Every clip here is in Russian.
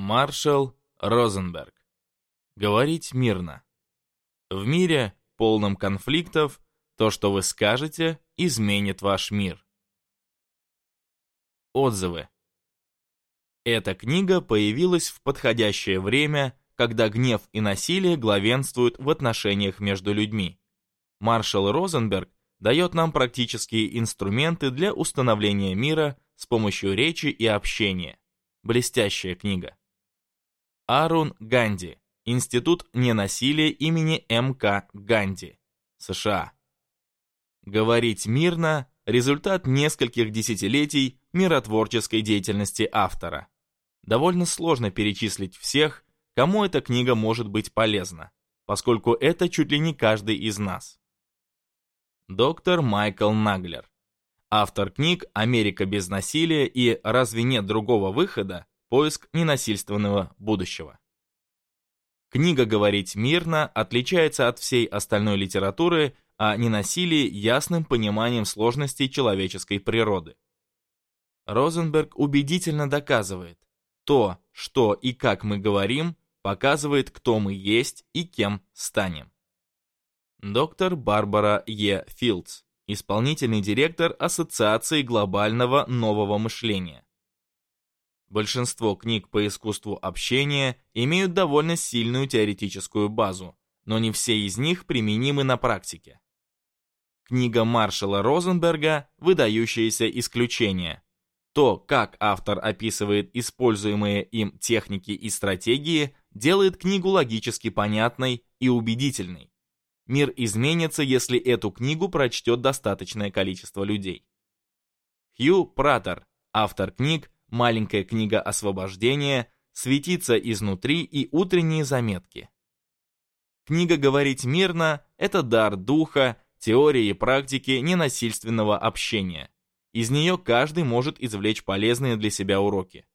Маршал Розенберг. Говорить мирно. В мире, полном конфликтов, то, что вы скажете, изменит ваш мир. Отзывы. Эта книга появилась в подходящее время, когда гнев и насилие главенствуют в отношениях между людьми. Маршал Розенберг дает нам практические инструменты для установления мира с помощью речи и общения. Блестящая книга. Арун Ганди, Институт ненасилия имени МК Ганди, США. Говорить мирно – результат нескольких десятилетий миротворческой деятельности автора. Довольно сложно перечислить всех, кому эта книга может быть полезна, поскольку это чуть ли не каждый из нас. Доктор Майкл Наглер. Автор книг «Америка без насилия» и «Разве нет другого выхода» Поиск ненасильственного будущего. Книга «Говорить мирно» отличается от всей остальной литературы о ненасилии ясным пониманием сложностей человеческой природы. Розенберг убедительно доказывает, то, что и как мы говорим, показывает, кто мы есть и кем станем. Доктор Барбара Е. Филдс, исполнительный директор Ассоциации глобального нового мышления. Большинство книг по искусству общения имеют довольно сильную теоретическую базу, но не все из них применимы на практике. Книга Маршала Розенберга выдающееся исключение. То, как автор описывает используемые им техники и стратегии, делает книгу логически понятной и убедительной. Мир изменится, если эту книгу прочтет достаточное количество людей. Хью Пратер, автор книг маленькая книга освобождения, светиться изнутри и утренние заметки. Книга «Говорить мирно» — это дар духа, теории и практики ненасильственного общения. Из нее каждый может извлечь полезные для себя уроки.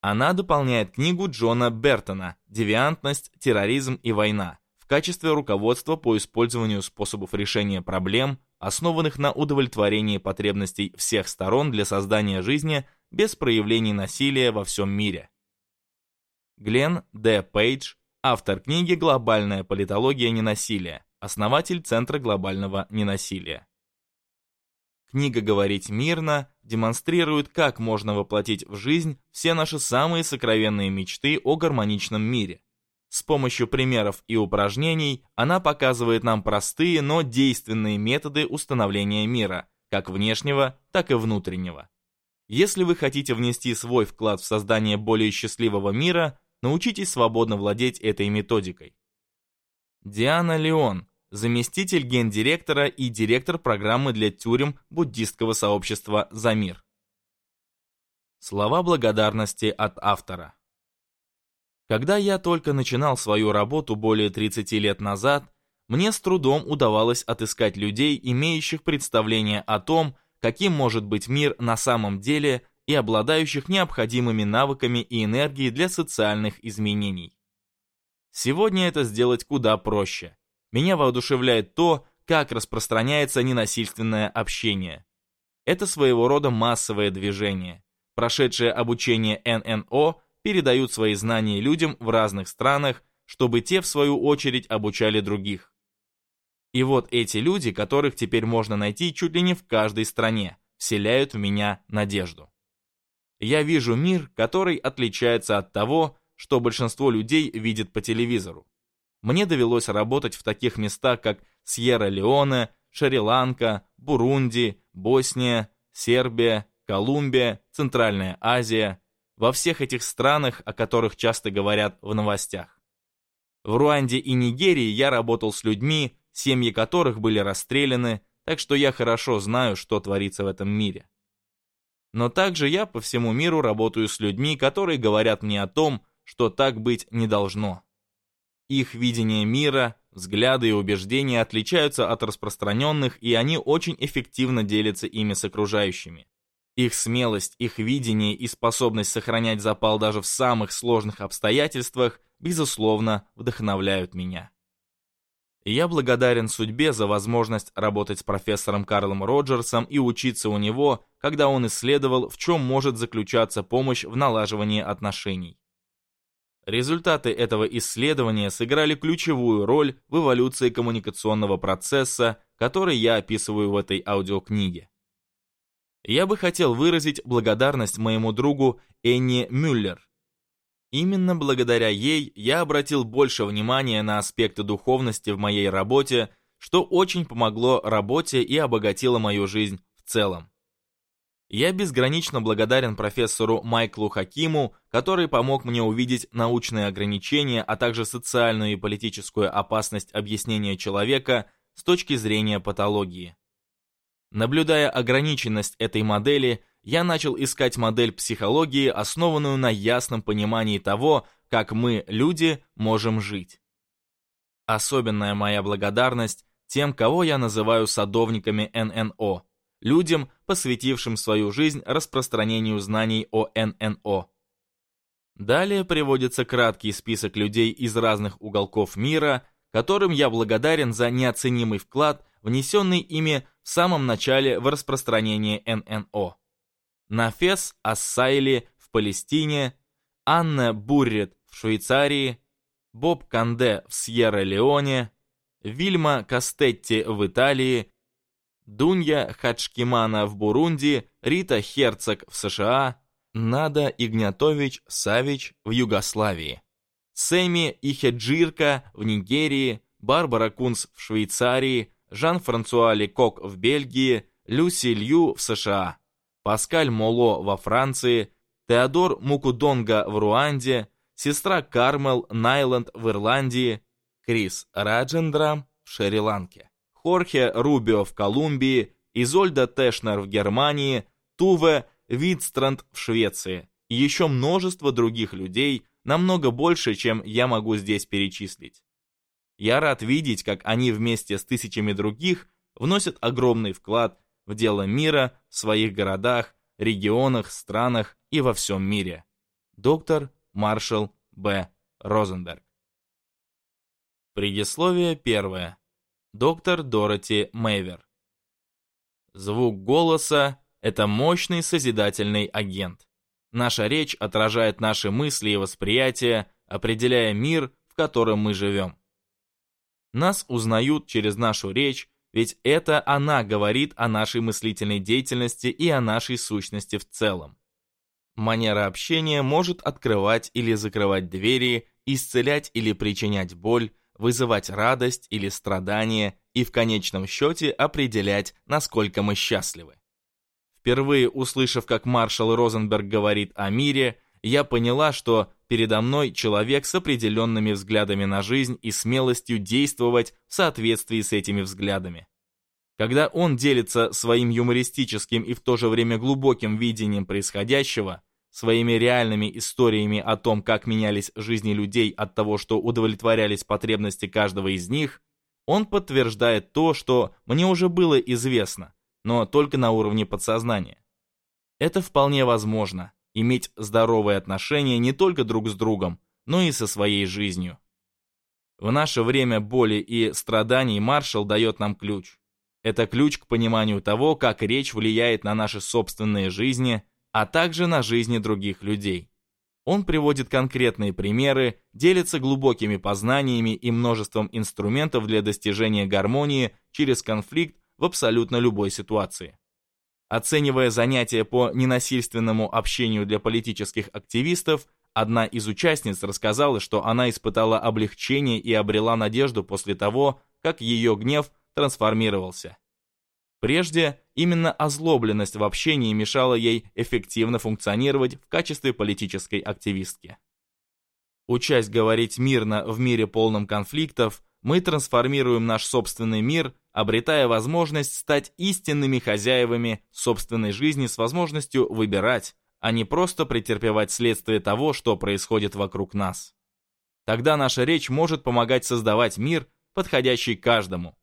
Она дополняет книгу Джона Бертона «Девиантность, терроризм и война» в качестве руководства по использованию способов решения проблем, основанных на удовлетворении потребностей всех сторон для создания жизни без проявлений насилия во всем мире. Глен Д. Пейдж, автор книги «Глобальная политология ненасилия», основатель Центра глобального ненасилия. Книга «Говорить мирно» демонстрирует, как можно воплотить в жизнь все наши самые сокровенные мечты о гармоничном мире – с помощью примеров и упражнений она показывает нам простые, но действенные методы установления мира, как внешнего, так и внутреннего. Если вы хотите внести свой вклад в создание более счастливого мира, научитесь свободно владеть этой методикой. Диана Леон, заместитель гендиректора и директор программы для тюрем буддистского сообщества «За мир». Слова благодарности от автора. Когда я только начинал свою работу более 30 лет назад, мне с трудом удавалось отыскать людей, имеющих представление о том, каким может быть мир на самом деле и обладающих необходимыми навыками и энергией для социальных изменений. Сегодня это сделать куда проще. Меня воодушевляет то, как распространяется ненасильственное общение. Это своего рода массовое движение. Прошедшее обучение ННО передают свои знания людям в разных странах, чтобы те, в свою очередь, обучали других. И вот эти люди, которых теперь можно найти чуть ли не в каждой стране, вселяют в меня надежду. Я вижу мир, который отличается от того, что большинство людей видит по телевизору. Мне довелось работать в таких местах, как Сьерра-Леоне, Шри-Ланка, Бурунди, Босния, Сербия, Колумбия, Центральная Азия, во всех этих странах, о которых часто говорят в новостях. В Руанде и Нигерии я работал с людьми, семьи которых были расстреляны, так что я хорошо знаю, что творится в этом мире. Но также я по всему миру работаю с людьми, которые говорят мне о том, что так быть не должно. Их видение мира, взгляды и убеждения отличаются от распространенных, и они очень эффективно делятся ими с окружающими. Их смелость, их видение и способность сохранять запал даже в самых сложных обстоятельствах, безусловно, вдохновляют меня. Я благодарен судьбе за возможность работать с профессором Карлом Роджерсом и учиться у него, когда он исследовал, в чем может заключаться помощь в налаживании отношений. Результаты этого исследования сыграли ключевую роль в эволюции коммуникационного процесса, который я описываю в этой аудиокниге я бы хотел выразить благодарность моему другу Энни Мюллер. Именно благодаря ей я обратил больше внимания на аспекты духовности в моей работе, что очень помогло работе и обогатило мою жизнь в целом. Я безгранично благодарен профессору Майклу Хакиму, который помог мне увидеть научные ограничения, а также социальную и политическую опасность объяснения человека с точки зрения патологии. Наблюдая ограниченность этой модели, я начал искать модель психологии, основанную на ясном понимании того, как мы, люди, можем жить. Особенная моя благодарность тем, кого я называю садовниками ННО, людям, посвятившим свою жизнь распространению знаний о ННО. Далее приводится краткий список людей из разных уголков мира, которым я благодарен за неоценимый вклад, внесенный ими в самом начале в распространении ННО. Нафес Ассайли в Палестине, Анна Буррит в Швейцарии, Боб Канде в Сьерра-Леоне, Вильма Кастетти в Италии, Дунья Хаджкимана в Бурунди, Рита Херцог в США, Нада Игнатович Савич в Югославии, Сэмми Ихеджирка в Нигерии, Барбара Кунс в Швейцарии, Жан-Франсуа Лекок в Бельгии, Люси Лью в США, Паскаль Моло во Франции, Теодор Мукудонга в Руанде, сестра Кармел Найланд в Ирландии, Крис Раджендра в Шри-Ланке, Хорхе Рубио в Колумбии, Изольда Тешнер в Германии, Туве Витстранд в Швеции и еще множество других людей, намного больше, чем я могу здесь перечислить. Я рад видеть, как они вместе с тысячами других вносят огромный вклад в дело мира в своих городах, регионах, странах и во всем мире. Доктор Маршал Б. Розенберг. Предисловие первое. Доктор Дороти Мэйвер. Звук голоса – это мощный созидательный агент. Наша речь отражает наши мысли и восприятия, определяя мир, в котором мы живем. Нас узнают через нашу речь, ведь это она говорит о нашей мыслительной деятельности и о нашей сущности в целом. Манера общения может открывать или закрывать двери, исцелять или причинять боль, вызывать радость или страдание и в конечном счете определять, насколько мы счастливы. Впервые услышав, как маршал Розенберг говорит о мире – я поняла, что передо мной человек с определенными взглядами на жизнь и смелостью действовать в соответствии с этими взглядами. Когда он делится своим юмористическим и в то же время глубоким видением происходящего, своими реальными историями о том, как менялись жизни людей от того, что удовлетворялись потребности каждого из них, он подтверждает то, что мне уже было известно, но только на уровне подсознания. Это вполне возможно, иметь здоровые отношения не только друг с другом, но и со своей жизнью. В наше время боли и страданий Маршал дает нам ключ. Это ключ к пониманию того, как речь влияет на наши собственные жизни, а также на жизни других людей. Он приводит конкретные примеры, делится глубокими познаниями и множеством инструментов для достижения гармонии через конфликт в абсолютно любой ситуации. Оценивая занятия по ненасильственному общению для политических активистов, одна из участниц рассказала, что она испытала облегчение и обрела надежду после того, как ее гнев трансформировался. Прежде именно озлобленность в общении мешала ей эффективно функционировать в качестве политической активистки. Учась говорить мирно в мире полном конфликтов, мы трансформируем наш собственный мир, обретая возможность стать истинными хозяевами собственной жизни с возможностью выбирать, а не просто претерпевать следствие того, что происходит вокруг нас. Тогда наша речь может помогать создавать мир, подходящий каждому.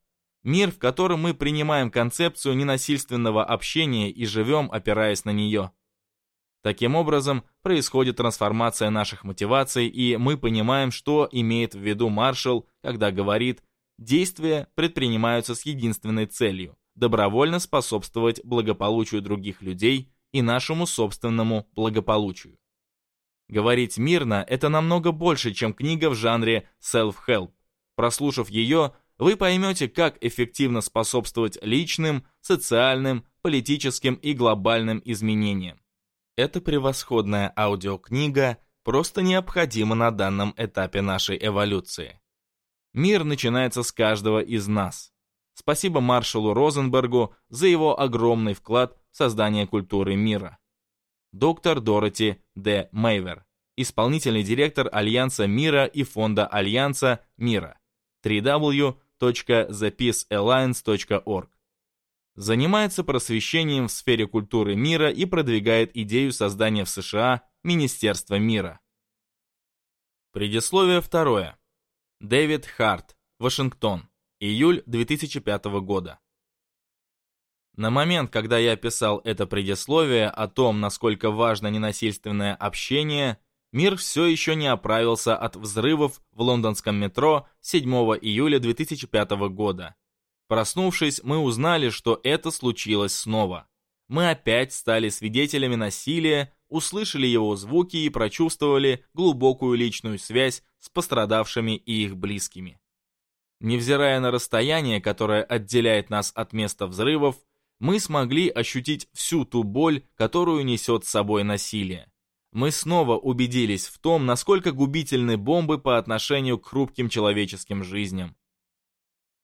Мир, в котором мы принимаем концепцию ненасильственного общения и живем, опираясь на нее – Таким образом, происходит трансформация наших мотиваций, и мы понимаем, что имеет в виду маршал, когда говорит «действия предпринимаются с единственной целью – добровольно способствовать благополучию других людей и нашему собственному благополучию». Говорить мирно – это намного больше, чем книга в жанре self-help. Прослушав ее, вы поймете, как эффективно способствовать личным, социальным, политическим и глобальным изменениям. Эта превосходная аудиокнига просто необходима на данном этапе нашей эволюции. Мир начинается с каждого из нас. Спасибо маршалу Розенбергу за его огромный вклад в создание культуры мира. Доктор Дороти Д. Мейвер, исполнительный директор Альянса мира и фонда Альянса мира www.thepeacealliance.org занимается просвещением в сфере культуры мира и продвигает идею создания в США Министерства мира. Предисловие второе. Дэвид Харт, Вашингтон, июль 2005 года. На момент, когда я писал это предисловие о том, насколько важно ненасильственное общение, мир все еще не оправился от взрывов в лондонском метро 7 июля 2005 года – Проснувшись, мы узнали, что это случилось снова. Мы опять стали свидетелями насилия, услышали его звуки и прочувствовали глубокую личную связь с пострадавшими и их близкими. Невзирая на расстояние, которое отделяет нас от места взрывов, мы смогли ощутить всю ту боль, которую несет с собой насилие. Мы снова убедились в том, насколько губительны бомбы по отношению к хрупким человеческим жизням.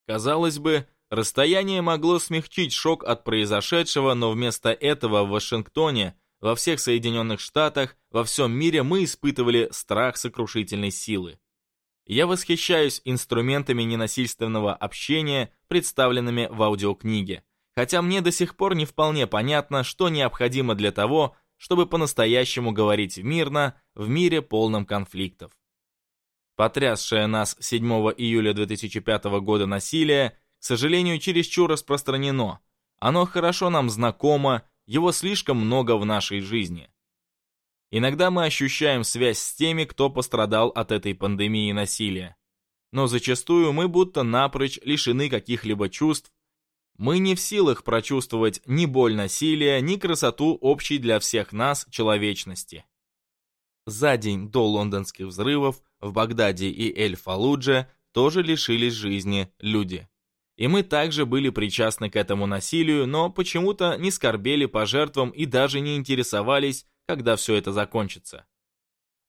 Казалось бы, Расстояние могло смягчить шок от произошедшего, но вместо этого в Вашингтоне, во всех Соединенных Штатах, во всем мире мы испытывали страх сокрушительной силы. Я восхищаюсь инструментами ненасильственного общения, представленными в аудиокниге, хотя мне до сих пор не вполне понятно, что необходимо для того, чтобы по-настоящему говорить мирно в мире полном конфликтов. Потрясшее нас 7 июля 2005 года насилие – к сожалению, чересчур распространено. Оно хорошо нам знакомо, его слишком много в нашей жизни. Иногда мы ощущаем связь с теми, кто пострадал от этой пандемии насилия. Но зачастую мы будто напрочь лишены каких-либо чувств. Мы не в силах прочувствовать ни боль насилия, ни красоту общей для всех нас человечности. За день до лондонских взрывов в Багдаде и Эль-Фалудже тоже лишились жизни люди. И мы также были причастны к этому насилию, но почему-то не скорбели по жертвам и даже не интересовались, когда все это закончится.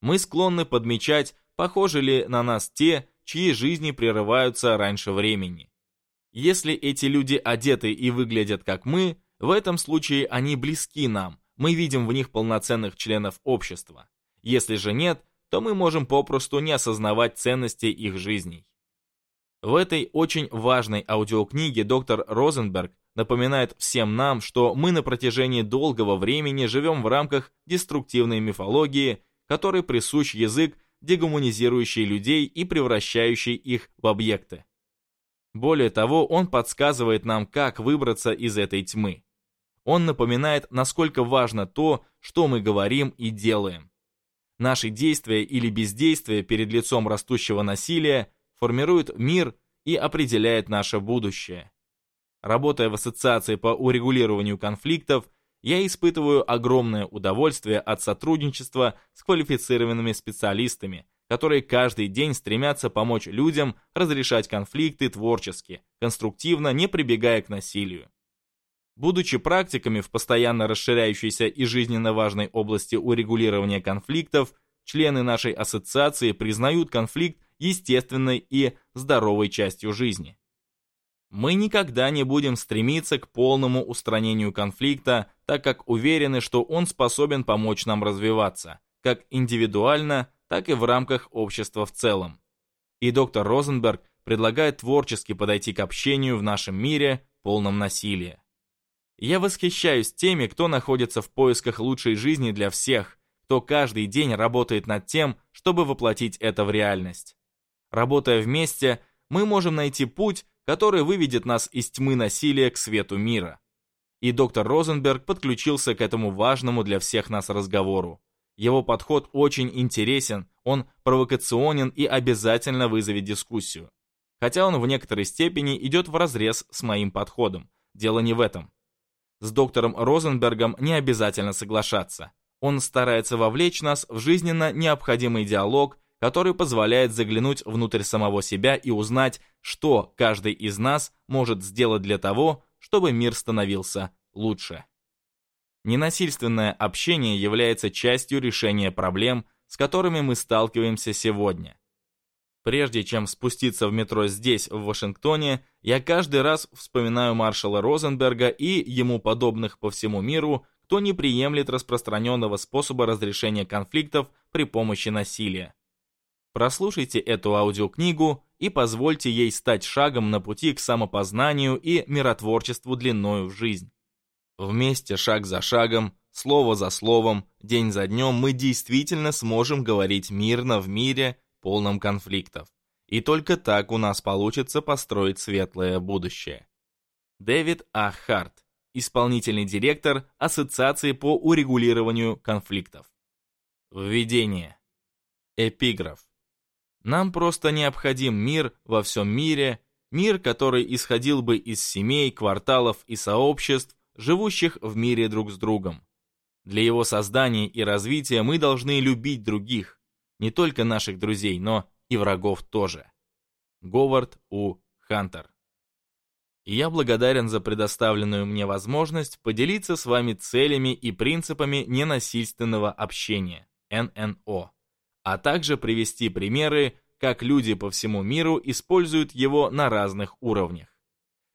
Мы склонны подмечать, похожи ли на нас те, чьи жизни прерываются раньше времени. Если эти люди одеты и выглядят как мы, в этом случае они близки нам, мы видим в них полноценных членов общества. Если же нет, то мы можем попросту не осознавать ценности их жизней. В этой очень важной аудиокниге доктор Розенберг напоминает всем нам, что мы на протяжении долгого времени живем в рамках деструктивной мифологии, которой присущ язык, дегуманизирующий людей и превращающий их в объекты. Более того, он подсказывает нам, как выбраться из этой тьмы. Он напоминает, насколько важно то, что мы говорим и делаем. Наши действия или бездействие перед лицом растущего насилия – формирует мир и определяет наше будущее. Работая в ассоциации по урегулированию конфликтов, я испытываю огромное удовольствие от сотрудничества с квалифицированными специалистами, которые каждый день стремятся помочь людям разрешать конфликты творчески, конструктивно, не прибегая к насилию. Будучи практиками в постоянно расширяющейся и жизненно важной области урегулирования конфликтов, члены нашей ассоциации признают конфликт естественной и здоровой частью жизни. Мы никогда не будем стремиться к полному устранению конфликта, так как уверены, что он способен помочь нам развиваться, как индивидуально, так и в рамках общества в целом. И доктор Розенберг предлагает творчески подойти к общению в нашем мире, полном насилия. Я восхищаюсь теми, кто находится в поисках лучшей жизни для всех, кто каждый день работает над тем, чтобы воплотить это в реальность. Работая вместе, мы можем найти путь, который выведет нас из тьмы насилия к свету мира. И доктор Розенберг подключился к этому важному для всех нас разговору. Его подход очень интересен, он провокационен и обязательно вызовет дискуссию. Хотя он в некоторой степени идет вразрез с моим подходом. Дело не в этом. С доктором Розенбергом не обязательно соглашаться. Он старается вовлечь нас в жизненно необходимый диалог который позволяет заглянуть внутрь самого себя и узнать, что каждый из нас может сделать для того, чтобы мир становился лучше. Ненасильственное общение является частью решения проблем, с которыми мы сталкиваемся сегодня. Прежде чем спуститься в метро здесь, в Вашингтоне, я каждый раз вспоминаю маршала Розенберга и ему подобных по всему миру, кто не приемлет распространенного способа разрешения конфликтов при помощи насилия. Прослушайте эту аудиокнигу и позвольте ей стать шагом на пути к самопознанию и миротворчеству длиною в жизнь. Вместе, шаг за шагом, слово за словом, день за днем мы действительно сможем говорить мирно в мире, полном конфликтов. И только так у нас получится построить светлое будущее. Дэвид А. Харт, исполнительный директор Ассоциации по урегулированию конфликтов. Введение. Эпиграф. Нам просто необходим мир во всем мире, мир, который исходил бы из семей, кварталов и сообществ, живущих в мире друг с другом. Для его создания и развития мы должны любить других, не только наших друзей, но и врагов тоже. Говард У. Хантер и я благодарен за предоставленную мне возможность поделиться с вами целями и принципами ненасильственного общения, ННО а также привести примеры, как люди по всему миру используют его на разных уровнях.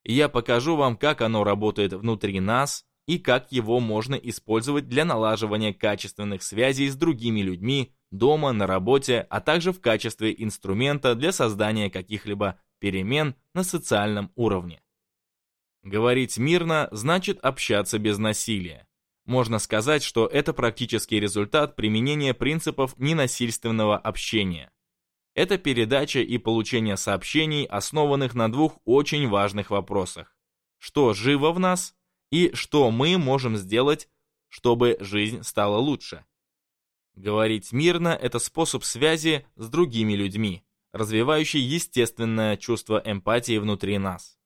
Я покажу вам, как оно работает внутри нас и как его можно использовать для налаживания качественных связей с другими людьми дома, на работе, а также в качестве инструмента для создания каких-либо перемен на социальном уровне. Говорить мирно значит общаться без насилия. Можно сказать, что это практический результат применения принципов ненасильственного общения. Это передача и получение сообщений, основанных на двух очень важных вопросах. Что живо в нас и что мы можем сделать, чтобы жизнь стала лучше. Говорить мирно – это способ связи с другими людьми, развивающий естественное чувство эмпатии внутри нас.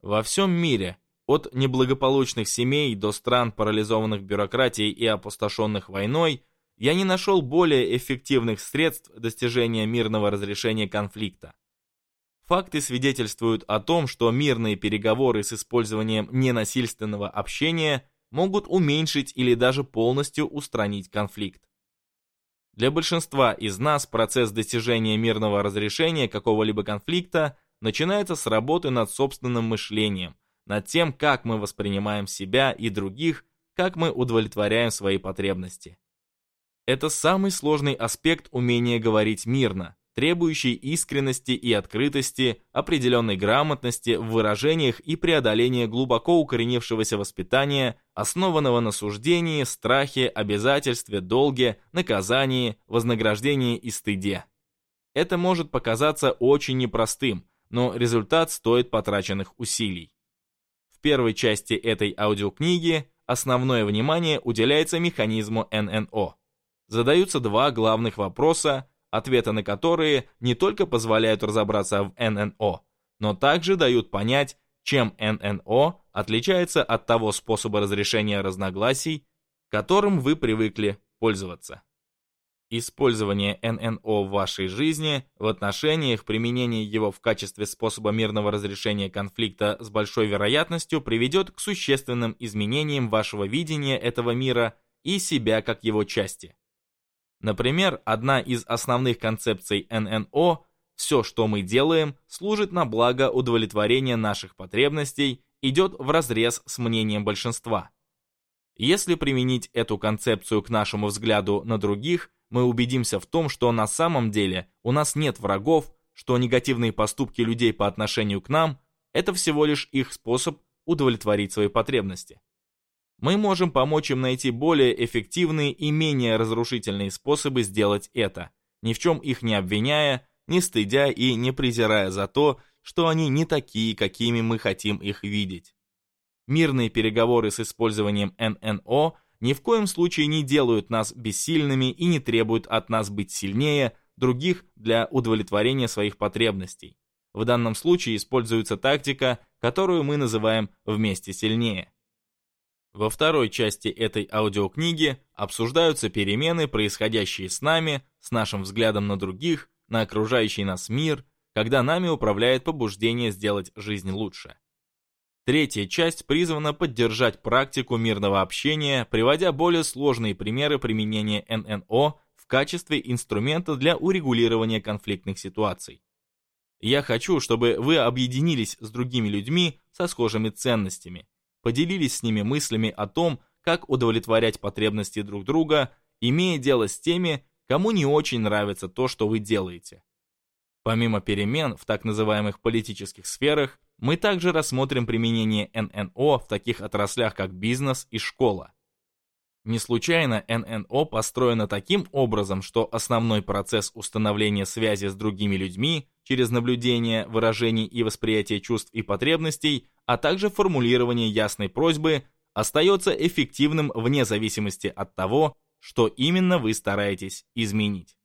Во всем мире – от неблагополучных семей до стран, парализованных бюрократией и опустошенных войной, я не нашел более эффективных средств достижения мирного разрешения конфликта. Факты свидетельствуют о том, что мирные переговоры с использованием ненасильственного общения могут уменьшить или даже полностью устранить конфликт. Для большинства из нас процесс достижения мирного разрешения какого-либо конфликта начинается с работы над собственным мышлением – над тем, как мы воспринимаем себя и других, как мы удовлетворяем свои потребности. Это самый сложный аспект умения говорить мирно, требующий искренности и открытости, определенной грамотности в выражениях и преодоления глубоко укоренившегося воспитания, основанного на суждении, страхе, обязательстве, долге, наказании, вознаграждении и стыде. Это может показаться очень непростым, но результат стоит потраченных усилий. В первой части этой аудиокниги основное внимание уделяется механизму ННО. Задаются два главных вопроса, ответы на которые не только позволяют разобраться в ННО, но также дают понять, чем ННО отличается от того способа разрешения разногласий, которым вы привыкли пользоваться. Использование ННО в вашей жизни, в отношениях, применение его в качестве способа мирного разрешения конфликта с большой вероятностью приведет к существенным изменениям вашего видения этого мира и себя как его части. Например, одна из основных концепций ННО – все, что мы делаем, служит на благо удовлетворения наших потребностей, идет вразрез с мнением большинства. Если применить эту концепцию к нашему взгляду на других – мы убедимся в том, что на самом деле у нас нет врагов, что негативные поступки людей по отношению к нам – это всего лишь их способ удовлетворить свои потребности. Мы можем помочь им найти более эффективные и менее разрушительные способы сделать это, ни в чем их не обвиняя, не стыдя и не презирая за то, что они не такие, какими мы хотим их видеть. Мирные переговоры с использованием ННО – ни в коем случае не делают нас бессильными и не требуют от нас быть сильнее других для удовлетворения своих потребностей. В данном случае используется тактика, которую мы называем «вместе сильнее». Во второй части этой аудиокниги обсуждаются перемены, происходящие с нами, с нашим взглядом на других, на окружающий нас мир, когда нами управляет побуждение сделать жизнь лучше. Третья часть призвана поддержать практику мирного общения, приводя более сложные примеры применения ННО в качестве инструмента для урегулирования конфликтных ситуаций. Я хочу, чтобы вы объединились с другими людьми со схожими ценностями, поделились с ними мыслями о том, как удовлетворять потребности друг друга, имея дело с теми, кому не очень нравится то, что вы делаете. Помимо перемен в так называемых политических сферах, мы также рассмотрим применение ННО в таких отраслях, как бизнес и школа. Не случайно ННО построено таким образом, что основной процесс установления связи с другими людьми через наблюдение, выражение и восприятие чувств и потребностей, а также формулирование ясной просьбы остается эффективным вне зависимости от того, что именно вы стараетесь изменить.